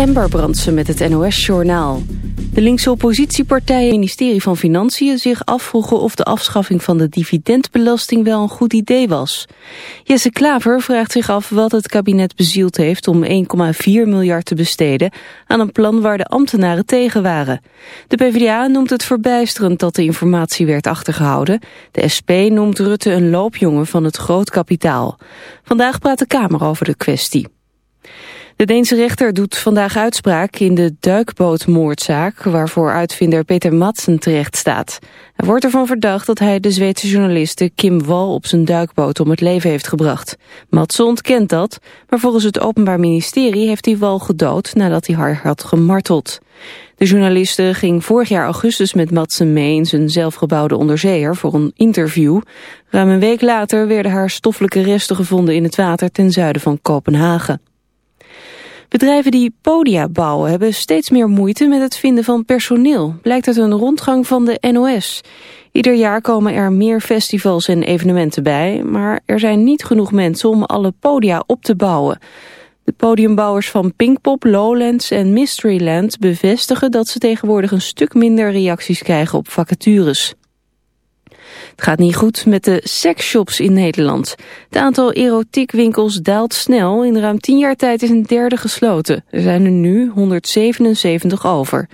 Ember Brandsen met het NOS-journaal. De linkse oppositiepartijen en ministerie van Financiën zich afvroegen of de afschaffing van de dividendbelasting wel een goed idee was. Jesse Klaver vraagt zich af wat het kabinet bezield heeft om 1,4 miljard te besteden aan een plan waar de ambtenaren tegen waren. De PvdA noemt het verbijsterend dat de informatie werd achtergehouden. De SP noemt Rutte een loopjongen van het grootkapitaal. Vandaag praat de Kamer over de kwestie. De Deense rechter doet vandaag uitspraak in de duikbootmoordzaak... waarvoor uitvinder Peter Madsen terecht staat. Hij wordt ervan verdacht dat hij de Zweedse journaliste Kim Wall... op zijn duikboot om het leven heeft gebracht. Madsen ontkent dat, maar volgens het Openbaar Ministerie... heeft hij Wall gedood nadat hij haar had gemarteld. De journaliste ging vorig jaar augustus met Madsen mee... in zijn zelfgebouwde onderzeeër voor een interview. Ruim een week later werden haar stoffelijke resten gevonden in het water... ten zuiden van Kopenhagen. Bedrijven die podia bouwen hebben steeds meer moeite met het vinden van personeel, blijkt uit een rondgang van de NOS. Ieder jaar komen er meer festivals en evenementen bij, maar er zijn niet genoeg mensen om alle podia op te bouwen. De podiumbouwers van Pinkpop, Lowlands en Mysteryland bevestigen dat ze tegenwoordig een stuk minder reacties krijgen op vacatures. Het gaat niet goed met de seksshops in Nederland. Het aantal erotiekwinkels daalt snel. In ruim tien jaar tijd is een derde gesloten. Er zijn er nu 177 over.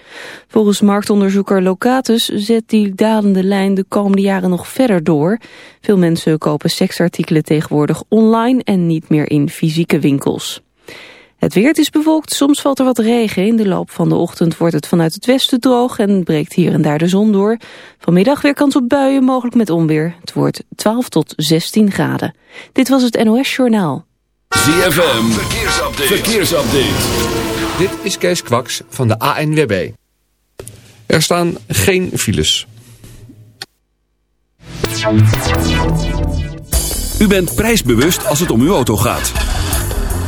Volgens marktonderzoeker Locatus zet die dalende lijn de komende jaren nog verder door. Veel mensen kopen seksartikelen tegenwoordig online en niet meer in fysieke winkels. Het weer is bewolkt, soms valt er wat regen. In de loop van de ochtend wordt het vanuit het westen droog en breekt hier en daar de zon door. Vanmiddag weer kans op buien, mogelijk met onweer. Het wordt 12 tot 16 graden. Dit was het NOS Journaal. ZFM, verkeersupdate. verkeersupdate. Dit is Kees Kwaks van de ANWB. Er staan geen files. U bent prijsbewust als het om uw auto gaat.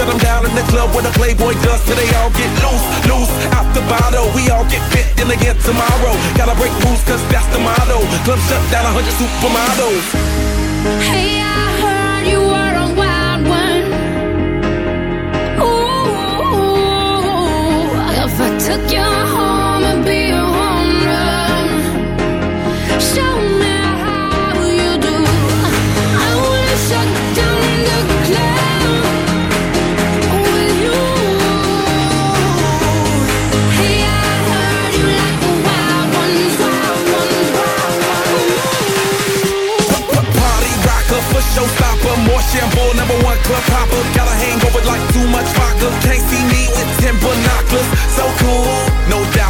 Shut them down in the club where the Playboy does till they all get loose, loose out the bottle. We all get fit in again tomorrow. Gotta break rules cause that's the motto. Club shut down a hundred supermodels. Hey, I heard you were a wild one. Ooh, if I took your Shambo, number one club popper. Got a hangover like too much vodka. Can't see me with 10 binoculars. So cool, no doubt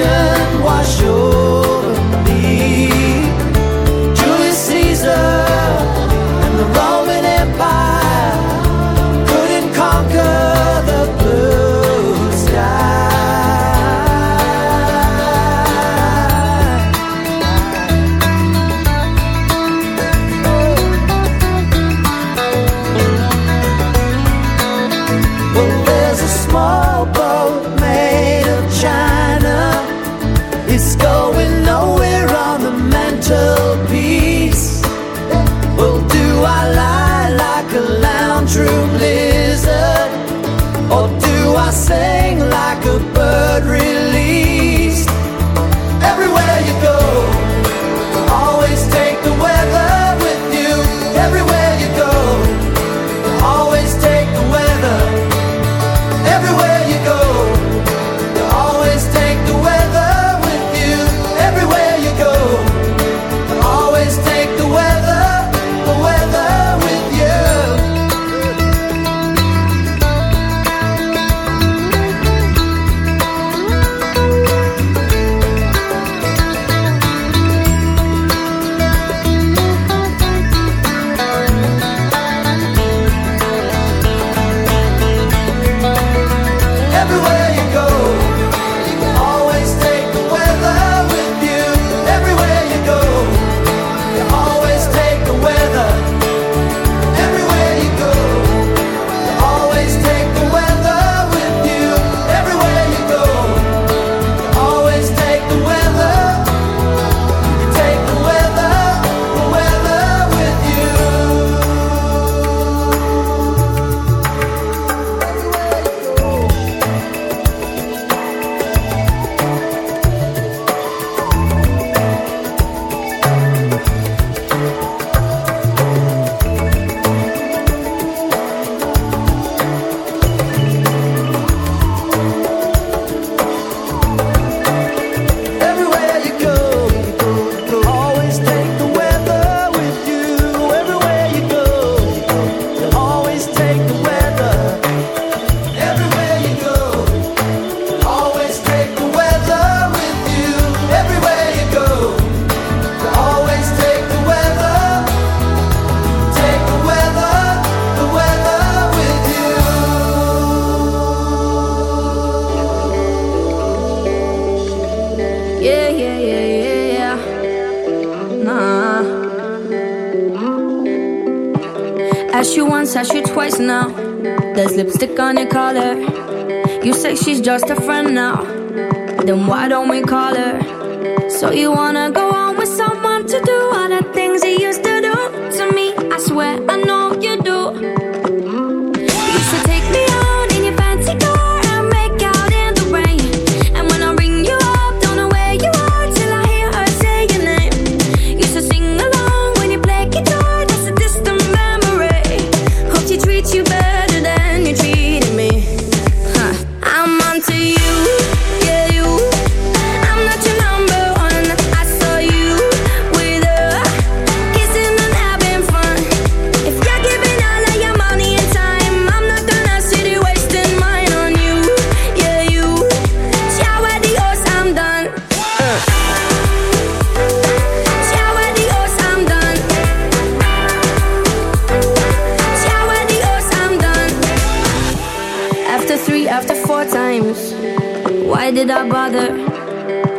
ocean wash your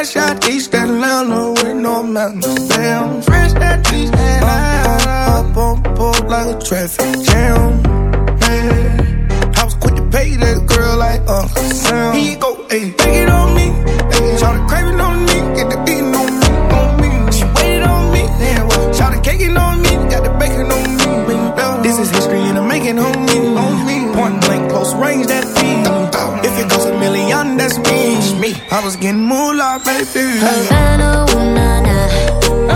Out East Atlanta with no mountains. Damn, fresh out East Atlanta. Up on board like a traffic jam. Man, I was quick to pay that girl like Uncle Sam. You go, ayy, take it on me. Ayy, try to crave it on me, get the beating on me, on me. She waited on me, damn, well, try to cake it on me, got the bacon on me. This is history and I'm making on me, on me. Point blank, close range, that that's me. me. I was getting moolah, baby. Havana, ooh.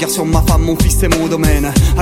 Regard sur ma femme, mon fils et mon domaine.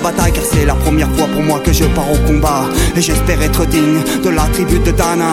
bataille. Car c'est la première fois pour moi que je pars au combat et j'espère être digne de la tribu de Dana.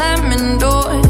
slamming doors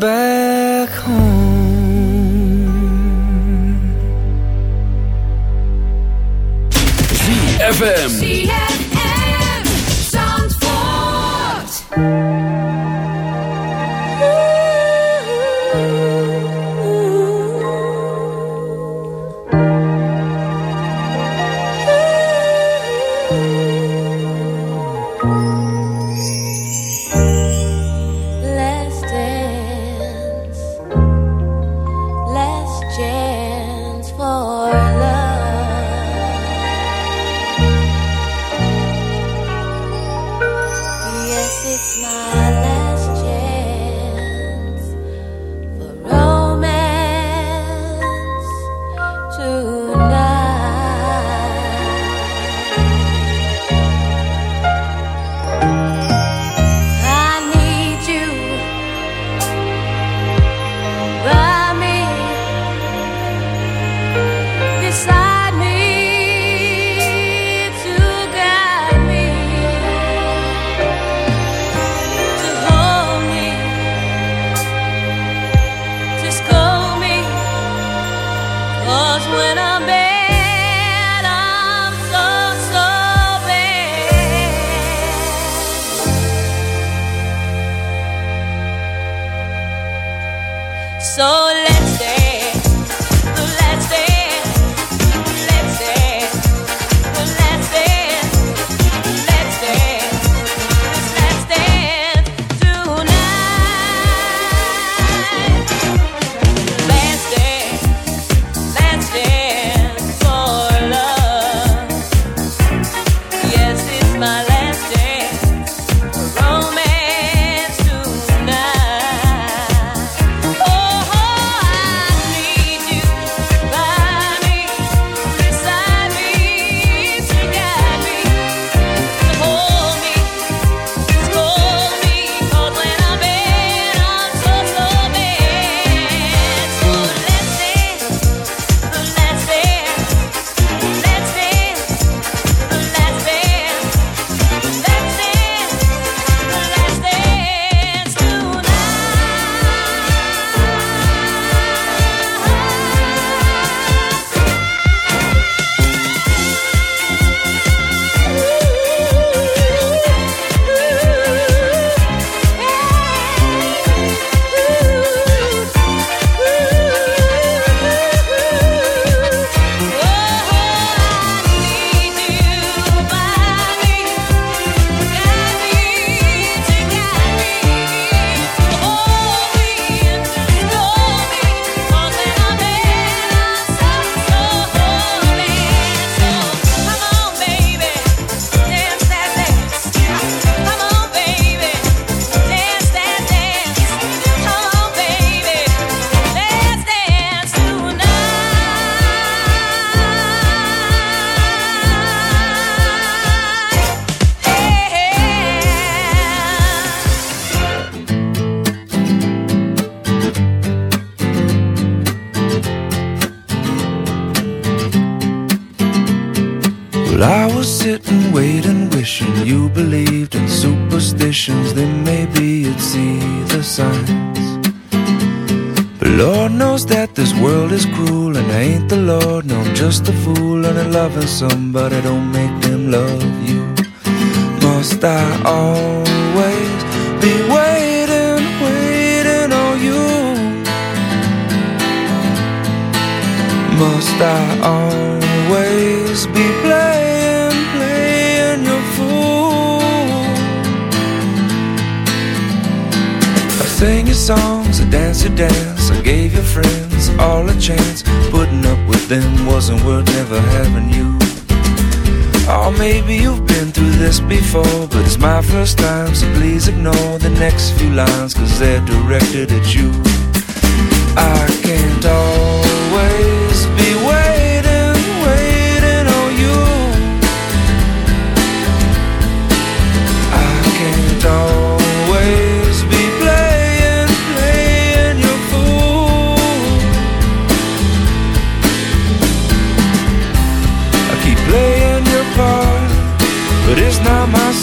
back I always be playing, playing fool? I sang your songs, I danced your dance, I gave your friends all a chance. Putting up with them wasn't worth never having you. Oh, maybe you've been through this before, but it's my first time, so please ignore the next few lines, cause they're directed at you. I can't always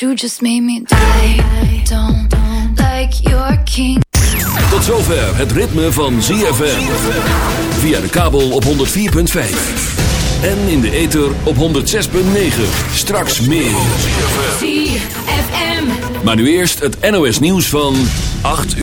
You just made me. I don't like your king. Tot zover het ritme van ZFM. Via de kabel op 104.5. En in de ether op 106.9. Straks meer. ZFM. Maar nu eerst het NOS nieuws van 8 uur.